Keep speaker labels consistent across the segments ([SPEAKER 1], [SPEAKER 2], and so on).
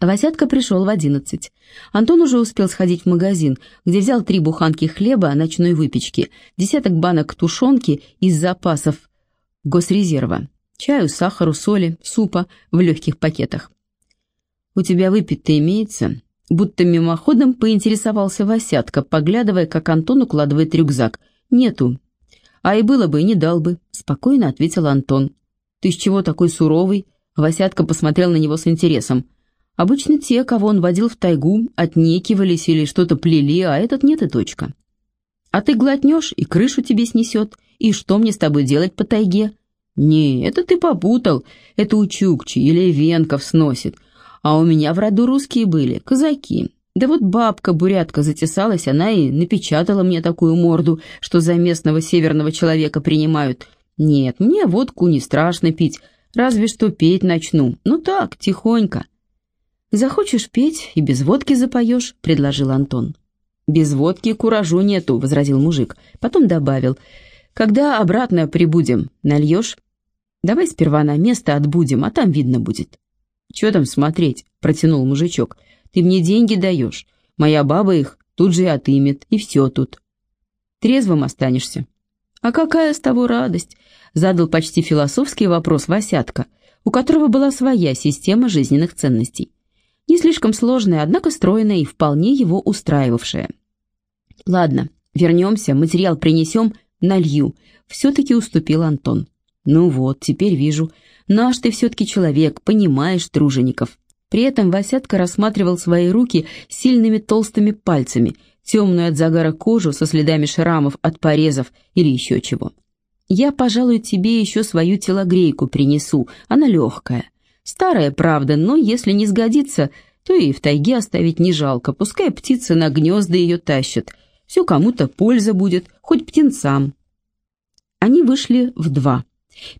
[SPEAKER 1] Васятка пришел в одиннадцать. Антон уже успел сходить в магазин, где взял три буханки хлеба ночной выпечки, десяток банок тушенки из запасов госрезерва, чаю, сахару, соли, супа в легких пакетах. «У тебя выпить-то имеется?» Будто мимоходом поинтересовался Васятка, поглядывая, как Антон укладывает рюкзак. «Нету». «А и было бы, не дал бы», — спокойно ответил Антон. «Ты с чего такой суровый?» Васятка посмотрел на него с интересом. Обычно те, кого он водил в тайгу, отнекивались или что-то плели, а этот нет и точка. А ты глотнешь, и крышу тебе снесет. И что мне с тобой делать по тайге? Не, это ты попутал. Это у Чукчи или Венков сносит. А у меня в роду русские были, казаки. Да вот бабка-бурятка затесалась, она и напечатала мне такую морду, что за местного северного человека принимают. Нет, мне водку не страшно пить, разве что петь начну. Ну так, тихонько. «Захочешь петь и без водки запоешь», — предложил Антон. «Без водки куражу нету», — возразил мужик. Потом добавил. «Когда обратно прибудем, нальешь?» «Давай сперва на место отбудем, а там видно будет». «Чё там смотреть?» — протянул мужичок. «Ты мне деньги даешь. Моя баба их тут же и отымет, и все тут. Трезвым останешься». «А какая с того радость?» — задал почти философский вопрос Васятка, у которого была своя система жизненных ценностей не слишком сложная, однако стройная и вполне его устраивавшая. «Ладно, вернемся, материал принесем, налью», — все-таки уступил Антон. «Ну вот, теперь вижу. Наш ты все-таки человек, понимаешь тружеников». При этом Васятка рассматривал свои руки сильными толстыми пальцами, темную от загара кожу со следами шрамов от порезов или еще чего. «Я, пожалуй, тебе еще свою телогрейку принесу, она легкая. Старая, правда, но если не сгодится, то и в тайге оставить не жалко, пускай птицы на гнезда ее тащат. Все кому-то польза будет, хоть птенцам. Они вышли в два.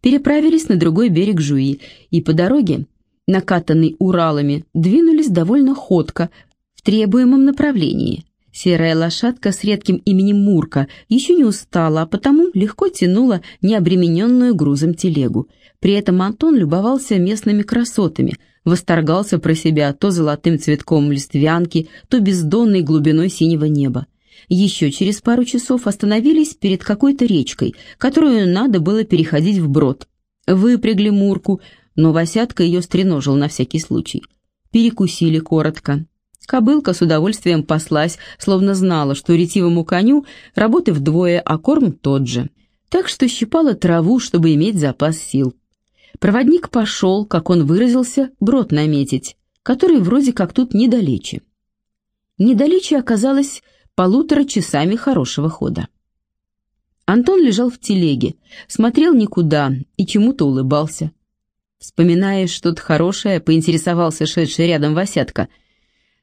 [SPEAKER 1] Переправились на другой берег Жуи, и по дороге, накатанной Уралами, двинулись довольно ходко в требуемом направлении. Серая лошадка с редким именем Мурка еще не устала, а потому легко тянула необремененную грузом телегу – при этом Антон любовался местными красотами, восторгался про себя то золотым цветком листвянки, то бездонной глубиной синего неба. Еще через пару часов остановились перед какой-то речкой, которую надо было переходить вброд. Выпрягли Мурку, но Васятка ее стреножил на всякий случай. Перекусили коротко. Кобылка с удовольствием паслась, словно знала, что ретивому коню работы вдвое, а корм тот же. Так что щипала траву, чтобы иметь запас сил. Проводник пошел, как он выразился, брод наметить, который вроде как тут недалече. Недалече оказалось полутора часами хорошего хода. Антон лежал в телеге, смотрел никуда и чему-то улыбался. Вспоминая что-то хорошее, поинтересовался шедший рядом Васятка.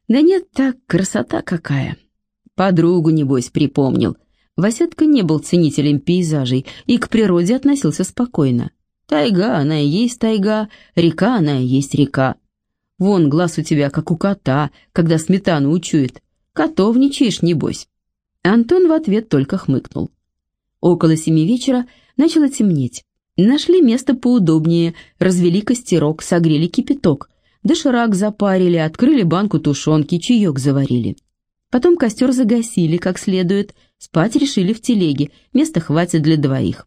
[SPEAKER 1] «Да нет, так красота какая!» Подругу, небось, припомнил. Васятка не был ценителем пейзажей и к природе относился спокойно. Тайга, она и есть тайга, река, она и есть река. Вон глаз у тебя, как у кота, когда сметану учует. Котовничаешь, небось». Антон в ответ только хмыкнул. Около семи вечера начало темнеть. Нашли место поудобнее, развели костерок, согрели кипяток, доширак запарили, открыли банку тушенки, чаек заварили. Потом костер загасили как следует, спать решили в телеге, места хватит для двоих.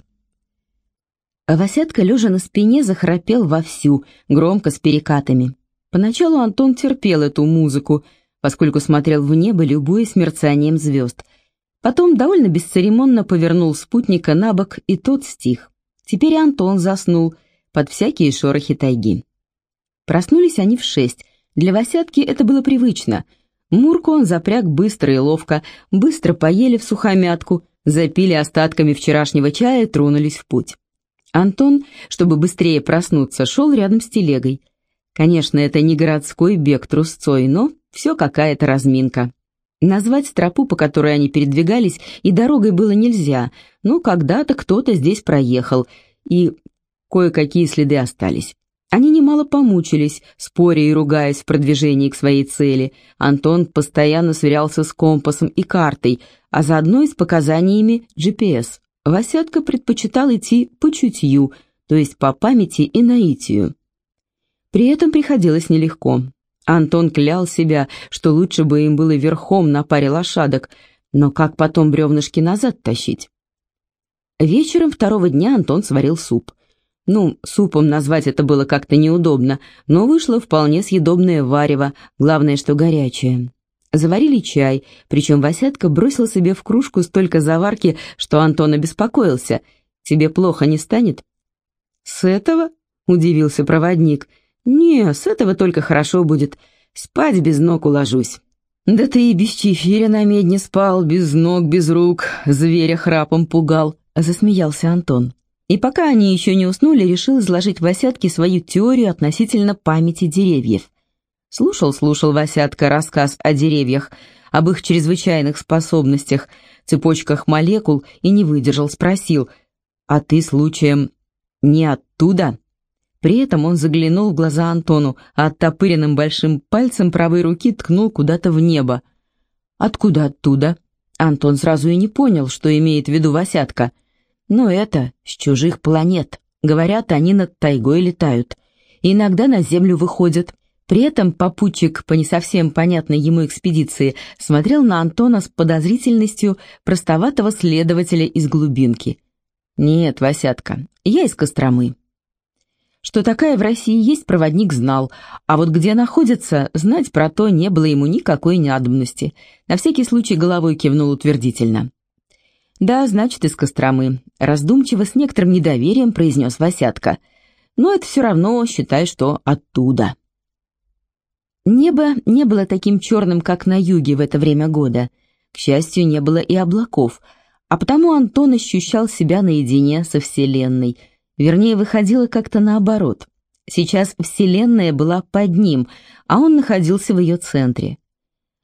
[SPEAKER 1] Васятка, лежа на спине, захрапел вовсю, громко с перекатами. Поначалу Антон терпел эту музыку, поскольку смотрел в небо, любуясь мерцанием звезд. Потом довольно бесцеремонно повернул спутника на бок, и тот стих. Теперь Антон заснул под всякие шорохи тайги. Проснулись они в шесть. Для Васятки это было привычно. Мурку он запряг быстро и ловко, быстро поели в сухомятку, запили остатками вчерашнего чая и тронулись в путь. Антон, чтобы быстрее проснуться, шел рядом с телегой. Конечно, это не городской бег трусцой, но все какая-то разминка. Назвать тропу, по которой они передвигались, и дорогой было нельзя, но когда-то кто-то здесь проехал, и кое-какие следы остались. Они немало помучились, споря и ругаясь в продвижении к своей цели. Антон постоянно сверялся с компасом и картой, а заодно и с показаниями GPS. Васятка предпочитал идти по чутью, то есть по памяти и наитию. При этом приходилось нелегко. Антон клял себя, что лучше бы им было верхом на паре лошадок, но как потом бревнышки назад тащить? Вечером второго дня Антон сварил суп. Ну, супом назвать это было как-то неудобно, но вышло вполне съедобное варево, главное, что горячее. Заварили чай, причем Васятка бросил себе в кружку столько заварки, что Антон обеспокоился. «Тебе плохо не станет?» «С этого?» — удивился проводник. «Не, с этого только хорошо будет. Спать без ног уложусь». «Да ты и без чефиря на медне спал, без ног, без рук, зверя храпом пугал», — засмеялся Антон. И пока они еще не уснули, решил изложить Васятке свою теорию относительно памяти деревьев. Слушал-слушал Васятка рассказ о деревьях, об их чрезвычайных способностях, цепочках молекул и не выдержал, спросил, «А ты случаем не оттуда?» При этом он заглянул в глаза Антону, а оттопыренным большим пальцем правой руки ткнул куда-то в небо. «Откуда оттуда?» Антон сразу и не понял, что имеет в виду Васятка. «Но это с чужих планет. Говорят, они над тайгой летают. Иногда на Землю выходят». При этом попутчик по не совсем понятной ему экспедиции смотрел на Антона с подозрительностью простоватого следователя из глубинки. «Нет, Васятка, я из Костромы. Что такая в России есть, проводник знал, а вот где находится, знать про то не было ему никакой надобности. На всякий случай головой кивнул утвердительно. «Да, значит, из Костромы», — раздумчиво с некоторым недоверием произнес Васятка. «Но это все равно, считай, что оттуда». Небо не было таким черным, как на юге в это время года. К счастью, не было и облаков, а потому Антон ощущал себя наедине со Вселенной — Вернее, выходило как-то наоборот. Сейчас Вселенная была под ним, а он находился в ее центре.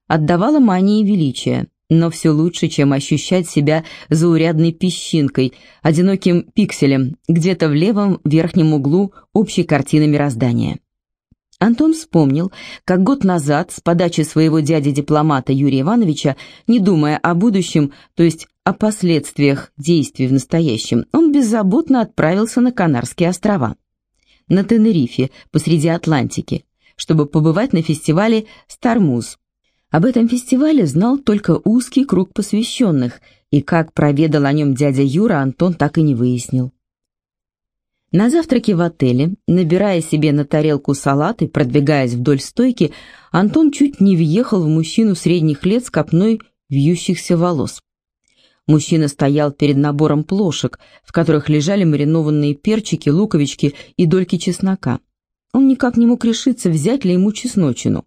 [SPEAKER 1] Отдавала мании величия, но все лучше, чем ощущать себя заурядной песчинкой, одиноким пикселем, где-то в левом верхнем углу общей картины мироздания. Антон вспомнил, как год назад с подачи своего дяди-дипломата Юрия Ивановича, не думая о будущем, то есть о последствиях действий в настоящем, он беззаботно отправился на Канарские острова, на Тенерифе, посреди Атлантики, чтобы побывать на фестивале «Стармуз». Об этом фестивале знал только узкий круг посвященных, и как проведал о нем дядя Юра, Антон так и не выяснил. На завтраке в отеле, набирая себе на тарелку салат и продвигаясь вдоль стойки, Антон чуть не въехал в мужчину средних лет с копной вьющихся волос. Мужчина стоял перед набором плошек, в которых лежали маринованные перчики, луковички и дольки чеснока. Он никак не мог решиться, взять ли ему чесночину.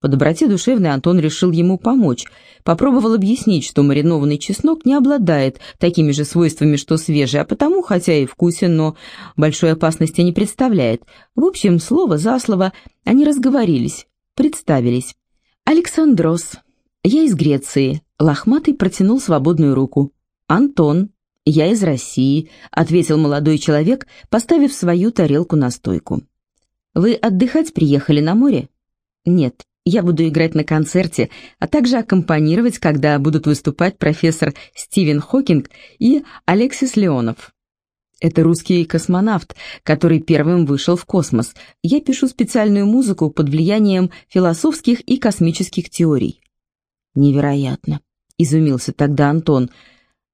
[SPEAKER 1] По доброте душевной Антон решил ему помочь, попробовал объяснить, что маринованный чеснок не обладает такими же свойствами, что свежий, а потому, хотя и вкусен, но большой опасности не представляет. В общем, слово за слово они разговорились, представились. «Александрос, я из Греции», — Лохматый протянул свободную руку. «Антон, я из России», — ответил молодой человек, поставив свою тарелку на стойку. «Вы отдыхать приехали на море?» «Нет, я буду играть на концерте, а также аккомпанировать, когда будут выступать профессор Стивен Хокинг и Алексис Леонов. Это русский космонавт, который первым вышел в космос. Я пишу специальную музыку под влиянием философских и космических теорий. Невероятно, изумился тогда Антон.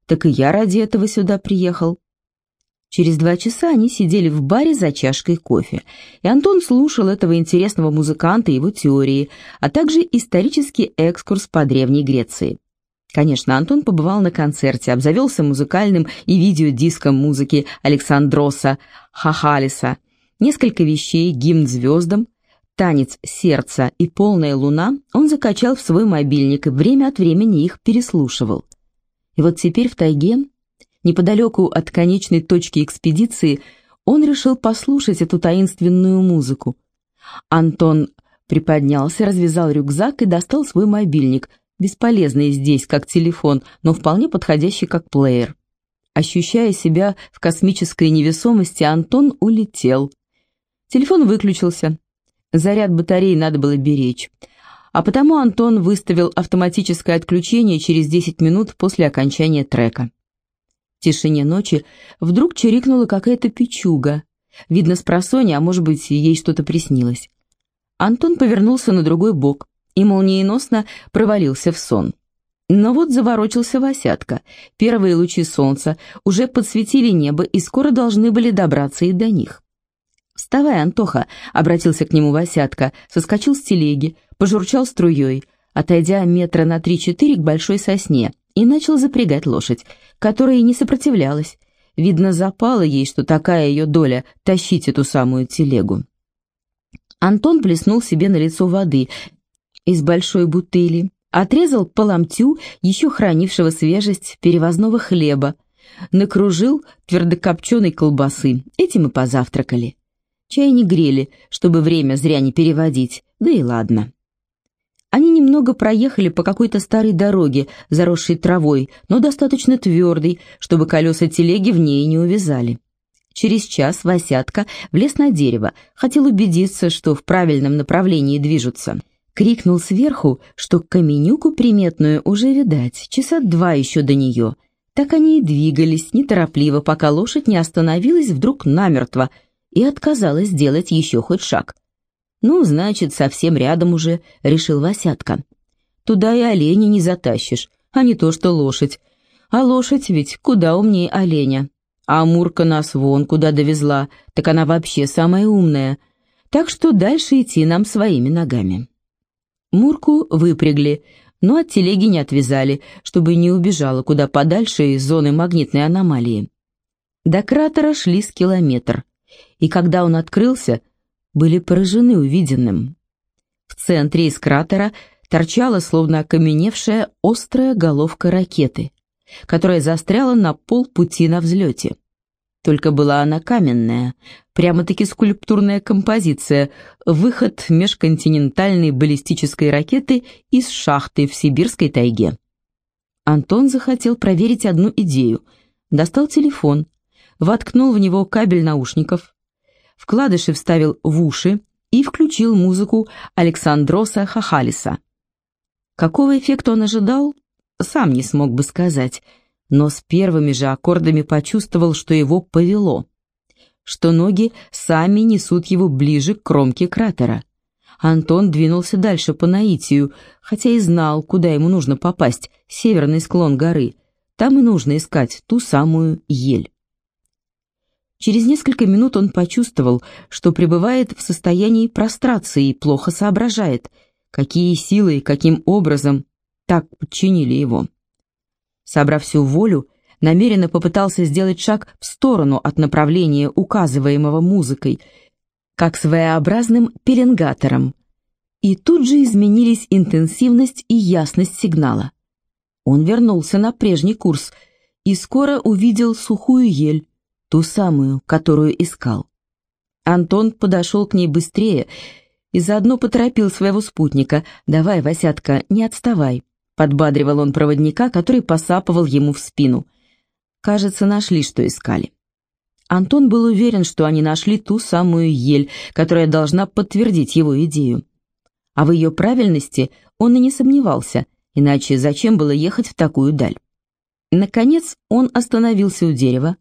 [SPEAKER 1] Так и я ради этого сюда приехал. Через два часа они сидели в баре за чашкой кофе, и Антон слушал этого интересного музыканта и его теории, а также исторический экскурс по Древней Греции. Конечно, Антон побывал на концерте, обзавелся музыкальным и видеодиском музыки Александроса Хахалиса, несколько вещей, гимн звездам, танец сердца и полная луна он закачал в свой мобильник и время от времени их переслушивал. И вот теперь в тайге неподалеку от конечной точки экспедиции, он решил послушать эту таинственную музыку. Антон приподнялся, развязал рюкзак и достал свой мобильник, бесполезный здесь как телефон, но вполне подходящий как плеер. Ощущая себя в космической невесомости, Антон улетел. Телефон выключился. Заряд батареи надо было беречь. А потому Антон выставил автоматическое отключение через 10 минут после окончания трека тишине ночи вдруг чирикнула какая-то печуга. Видно, с просони, а может быть, ей что-то приснилось. Антон повернулся на другой бок и молниеносно провалился в сон. Но вот заворочился Васятка. Первые лучи солнца уже подсветили небо и скоро должны были добраться и до них. «Вставай, Антоха!» — обратился к нему Васятка, соскочил с телеги, пожурчал струей, отойдя метра на три-четыре к большой сосне, и начал запрягать лошадь, которая не сопротивлялась. Видно, запало ей, что такая ее доля — тащить эту самую телегу. Антон плеснул себе на лицо воды из большой бутыли, отрезал по ломтю еще хранившего свежесть перевозного хлеба, накружил твердокопченой колбасы, этим и позавтракали. Чай не грели, чтобы время зря не переводить, да и ладно. Они немного проехали по какой-то старой дороге, заросшей травой, но достаточно твердой, чтобы колеса телеги в ней не увязали. Через час Васятка влез на дерево, хотел убедиться, что в правильном направлении движутся. Крикнул сверху, что каменюку приметную уже видать, часа два еще до нее. Так они и двигались, неторопливо, пока лошадь не остановилась вдруг намертво и отказалась делать еще хоть шаг. «Ну, значит, совсем рядом уже», — решил Васятка. «Туда и оленя не затащишь, а не то что лошадь. А лошадь ведь куда умнее оленя. А Мурка нас вон куда довезла, так она вообще самая умная. Так что дальше идти нам своими ногами». Мурку выпрягли, но от телеги не отвязали, чтобы не убежала куда подальше из зоны магнитной аномалии. До кратера шли с километр, и когда он открылся, были поражены увиденным. В центре из кратера торчала словно окаменевшая острая головка ракеты, которая застряла на полпути на взлете. Только была она каменная, прямо-таки скульптурная композиция, выход межконтинентальной баллистической ракеты из шахты в сибирской тайге. Антон захотел проверить одну идею. Достал телефон, воткнул в него кабель наушников, вкладыши вставил в уши и включил музыку Александроса Хахалиса. Какого эффекта он ожидал, сам не смог бы сказать – но с первыми же аккордами почувствовал, что его повело, что ноги сами несут его ближе к кромке кратера. Антон двинулся дальше по наитию, хотя и знал, куда ему нужно попасть, северный склон горы. Там и нужно искать ту самую ель. Через несколько минут он почувствовал, что пребывает в состоянии прострации и плохо соображает, какие силы и каким образом так подчинили его. Собрав всю волю, намеренно попытался сделать шаг в сторону от направления, указываемого музыкой, как своеобразным пеленгатором. И тут же изменились интенсивность и ясность сигнала. Он вернулся на прежний курс и скоро увидел сухую ель, ту самую, которую искал. Антон подошел к ней быстрее и заодно поторопил своего спутника. «Давай, Васятка, не отставай». Подбадривал он проводника, который посапывал ему в спину. Кажется, нашли, что искали. Антон был уверен, что они нашли ту самую ель, которая должна подтвердить его идею. А в ее правильности он и не сомневался, иначе зачем было ехать в такую даль? Наконец он остановился у дерева,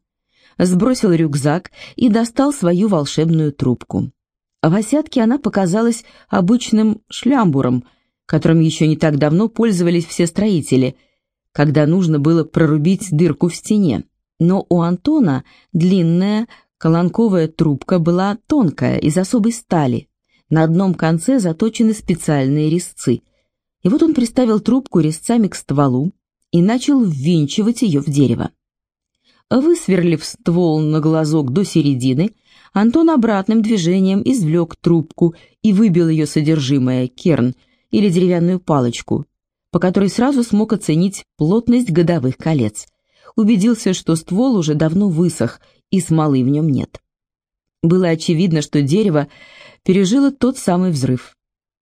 [SPEAKER 1] сбросил рюкзак и достал свою волшебную трубку. В осядке она показалась обычным шлямбуром – которым еще не так давно пользовались все строители, когда нужно было прорубить дырку в стене. Но у Антона длинная колонковая трубка была тонкая, из особой стали. На одном конце заточены специальные резцы. И вот он приставил трубку резцами к стволу и начал ввинчивать ее в дерево. Высверлив ствол на глазок до середины, Антон обратным движением извлек трубку и выбил ее содержимое, керн – или деревянную палочку, по которой сразу смог оценить плотность годовых колец. Убедился, что ствол уже давно высох, и смолы в нем нет. Было очевидно, что дерево пережило тот самый взрыв.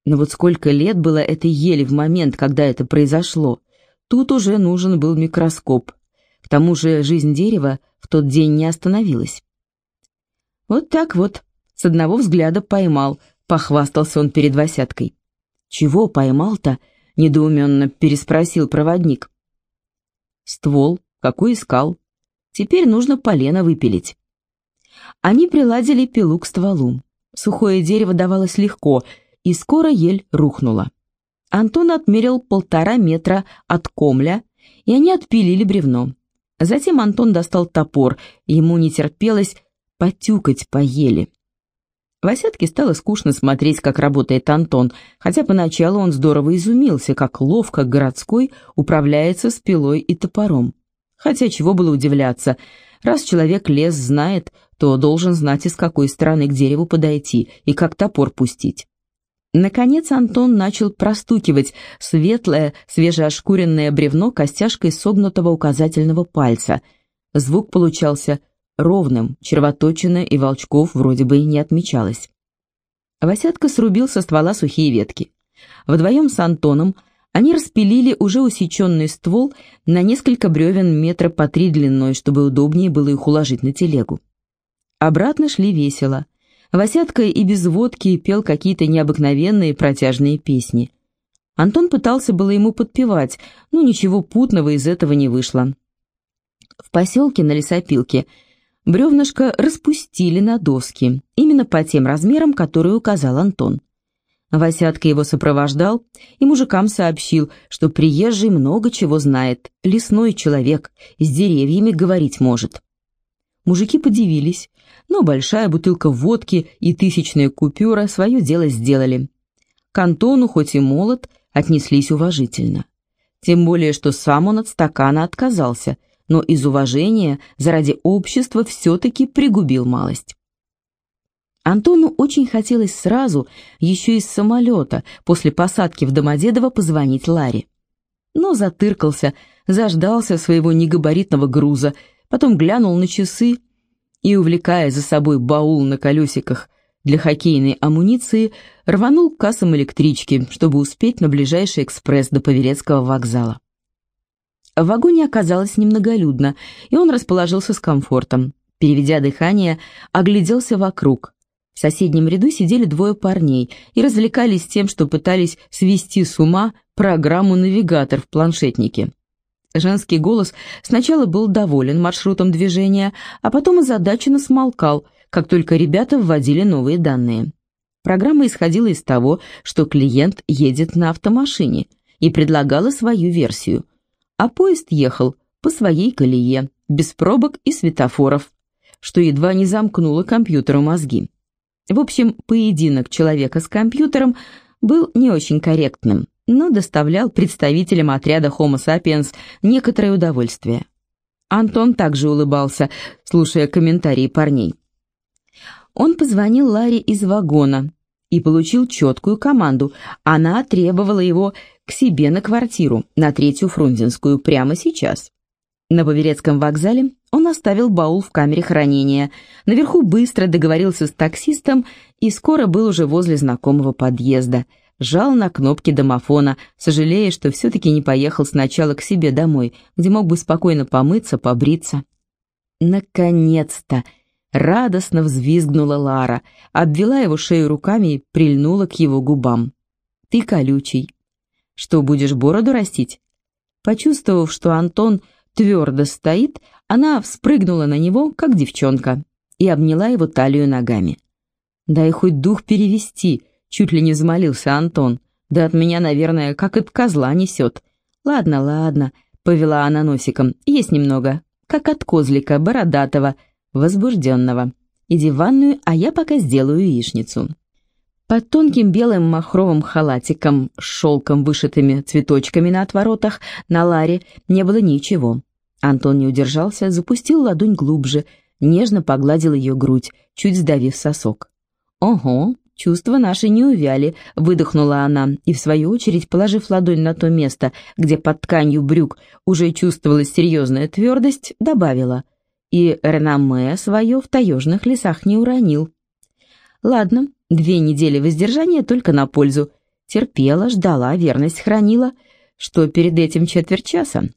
[SPEAKER 1] Но вот сколько лет было этой ели в момент, когда это произошло, тут уже нужен был микроскоп. Тому же жизнь дерева в тот день не остановилась. Вот так вот, с одного взгляда поймал, похвастался он перед Васяткой. «Чего поймал-то?» — недоуменно переспросил проводник. «Ствол, какой искал. Теперь нужно полено выпилить». Они приладили пилу к стволу. Сухое дерево давалось легко, и скоро ель рухнула. Антон отмерил полтора метра от комля, и они отпилили бревно. Затем Антон достал топор, ему не терпелось потюкать по ели. Васятке стало скучно смотреть, как работает Антон, хотя поначалу он здорово изумился, как ловко городской управляется с пилой и топором. Хотя чего было удивляться, раз человек лес знает, то должен знать, из какой стороны к дереву подойти и как топор пустить. Наконец Антон начал простукивать светлое, свежеошкуренное бревно костяшкой согнутого указательного пальца. Звук получался ровным, червоточина и волчков вроде бы и не отмечалось. Васятка срубил со ствола сухие ветки. Вдвоем с Антоном они распилили уже усеченный ствол на несколько бревен метра по три длиной, чтобы удобнее было их уложить на телегу. Обратно шли весело. Васятка и без водки пел какие-то необыкновенные протяжные песни. Антон пытался было ему подпевать, но ничего путного из этого не вышло. В поселке на лесопилке – бревнышко распустили на доски, именно по тем размерам, которые указал Антон. Васятка его сопровождал и мужикам сообщил, что приезжий много чего знает, лесной человек, с деревьями говорить может. Мужики подивились, но большая бутылка водки и тысячная купюра свое дело сделали. К Антону, хоть и молод, отнеслись уважительно. Тем более, что сам он от стакана отказался – но из уважения заради общества все-таки пригубил малость. Антону очень хотелось сразу, еще из самолета, после посадки в Домодедово позвонить Ларе. Но затыркался, заждался своего негабаритного груза, потом глянул на часы и, увлекая за собой баул на колесиках для хоккейной амуниции, рванул к кассам электрички, чтобы успеть на ближайший экспресс до Паверецкого вокзала. В вагоне оказалось немноголюдно, и он расположился с комфортом. Переведя дыхание, огляделся вокруг. В соседнем ряду сидели двое парней и развлекались тем, что пытались свести с ума программу «Навигатор» в планшетнике. Женский голос сначала был доволен маршрутом движения, а потом озадаченно смолкал, как только ребята вводили новые данные. Программа исходила из того, что клиент едет на автомашине, и предлагала свою версию – а поезд ехал по своей колее, без пробок и светофоров, что едва не замкнуло компьютеру мозги. В общем, поединок человека с компьютером был не очень корректным, но доставлял представителям отряда Homo sapiens некоторое удовольствие. Антон также улыбался, слушая комментарии парней. Он позвонил Ларе из вагона и получил четкую команду. Она требовала его к себе на квартиру, на Третью Фрунзенскую, прямо сейчас. На Паверецком вокзале он оставил баул в камере хранения, наверху быстро договорился с таксистом и скоро был уже возле знакомого подъезда. Жал на кнопки домофона, сожалея, что все-таки не поехал сначала к себе домой, где мог бы спокойно помыться, побриться. Наконец-то! Радостно взвизгнула Лара, обвела его шею руками и прильнула к его губам. «Ты колючий, что, будешь бороду растить?» Почувствовав, что Антон твердо стоит, она вспрыгнула на него, как девчонка, и обняла его талию ногами. «Дай хоть дух перевести», — чуть ли не взмолился Антон. «Да от меня, наверное, как от козла несет». «Ладно, ладно», — повела она носиком, — «есть немного, как от козлика, бородатого, возбужденного. Иди в ванную, а я пока сделаю яичницу». Под тонким белым махровым халатиком с шелком вышитыми цветочками на отворотах на Ларе не было ничего. Антон не удержался, запустил ладонь глубже, нежно погладил ее грудь, чуть сдавив сосок. «Ого, чувства наши не увяли», — выдохнула она, и, в свою очередь, положив ладонь на то место, где под тканью брюк уже чувствовалась серьезная твердость, добавила. И реноме свое в таежных лесах не уронил. «Ладно, Две недели воздержания только на пользу. Терпела, ждала, верность хранила. Что перед этим четверть часа?